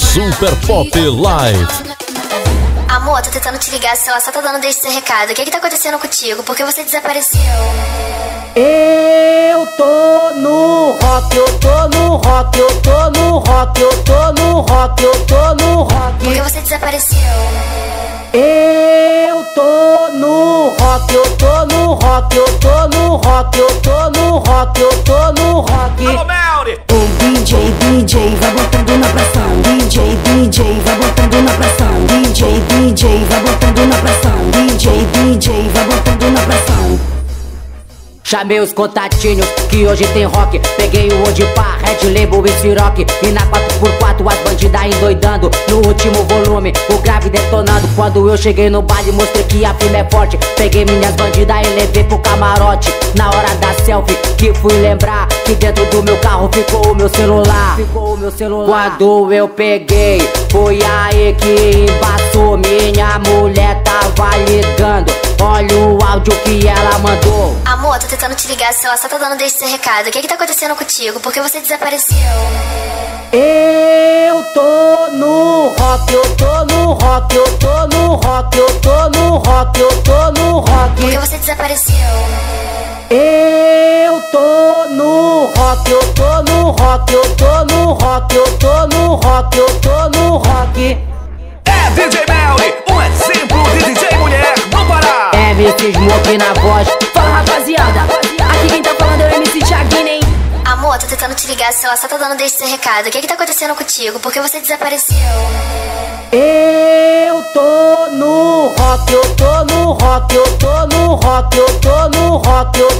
Super Pop Live. Amor, tô tentando te ligar, sei lá, só tá dando desse recado. O que que tá acontecendo contigo? Por que você desapareceu? Eu tô no rock, eu tô no rock, eu tô no rock, eu tô no rock, eu tô no rock. Por que você desapareceu? Eu tô no rock, eu tô no rock, eu tô no rock, eu tô no rock, eu tô no rock. Alô, Melry! Ô DJ, DJ, vai DJ, vai botando na pressão. Chamei os contatinhos que hoje tem rock. Peguei o Odipá, Red Label e Ciroc. E na 4x4 as bandidas endoidando. No último volume, o grave detonando. Quando eu cheguei no baile, mostrei que a firma é forte. Peguei minhas bandidas e levei pro camarote. Na hora da selfie, que fui lembrar que dentro do meu carro ficou o meu celular. Ficou o meu celular. Quando eu peguei, foi aí que embaçou. Minha mulher tava ligando. Olha o áudio que ela mandou. Amor, tô tentando te ligar, sei lá, só tá dando desse recado. O que que tá acontecendo contigo? Por que você desapareceu? Eu tô no rock, eu tô no rock, eu tô no rock, eu tô no rock, eu tô no Por que rock. você desapareceu? Eu tô no rock, eu tô no rock, eu tô no rock, eu tô no rock, eu tô no rock. É DJ MC Smoke na voz. Fala rapaziada, aqui quem tá falando é o MC Thiaguinho, hein? Amor, tô tentando te ligar, sei lá, só tá dando desse recado. O que que tá acontecendo contigo? Por que você desapareceu? Eu tô no rock, eu tô no rock, eu tô no rock, eu tô no rock, eu